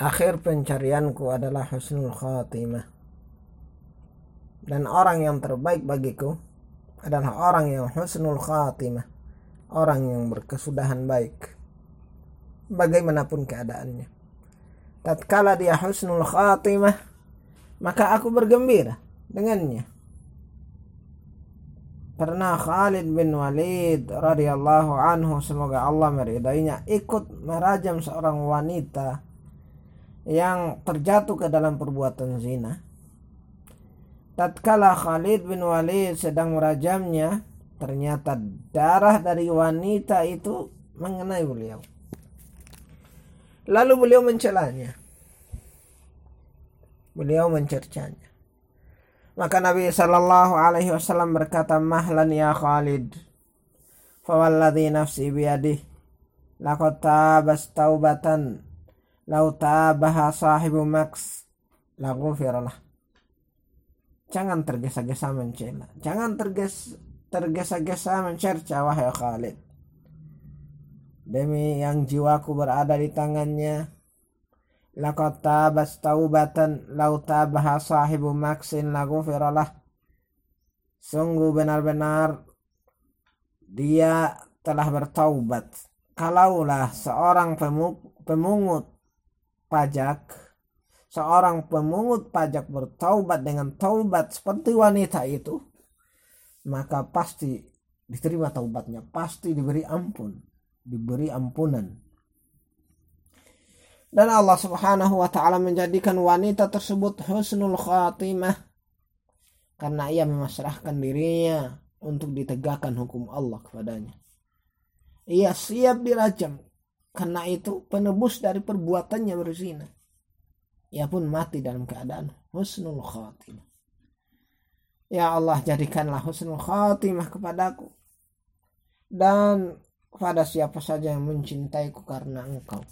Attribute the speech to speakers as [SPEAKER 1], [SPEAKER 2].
[SPEAKER 1] akhir pencarianku adalah husnul khatimah. Dan orang yang terbaik bagiku adalah orang yang husnul khatimah. Orang yang berkesudahan baik bagaimanapun keadaannya. Tatkala dia husnul khatimah maka aku bergembira dengannya. Pernah Khalid bin Walid radhiyallahu anhu semoga Allah meridainya ikut merajam seorang wanita yang terjatuh ke dalam perbuatan zina. Tatkala Khalid bin Walid sedang merajamnya, ternyata darah dari wanita itu mengenai beliau. Lalu beliau mencelanya. Beliau mencercanya. Maka Nabi Shallallahu Alaihi Wasallam berkata, "Mahlan ya Khalid, fawalladhi nafsi biyadih, laqad tabas taubatan lau tabaha sahibu max lagu firalah jangan tergesa-gesa mencela. Jangan terges tergesa-gesa mencerca wahai Khalid. Demi yang jiwaku berada di tangannya laqad tabas taubatan lau tabaha sahibu lagu firalah sungguh benar-benar dia telah bertaubat. Kalaulah seorang pemungut pajak, seorang pemungut pajak bertaubat dengan taubat seperti wanita itu, maka pasti diterima taubatnya, pasti diberi ampun, diberi ampunan. Dan Allah Subhanahu wa taala menjadikan wanita tersebut husnul khatimah karena ia memasrahkan dirinya untuk ditegakkan hukum Allah kepadanya. Ia siap dirajam karena itu penebus dari perbuatannya berzina. Ia pun mati dalam keadaan husnul khatimah. Ya Allah jadikanlah husnul khatimah kepadaku. Dan kepada siapa saja yang mencintaiku karena engkau.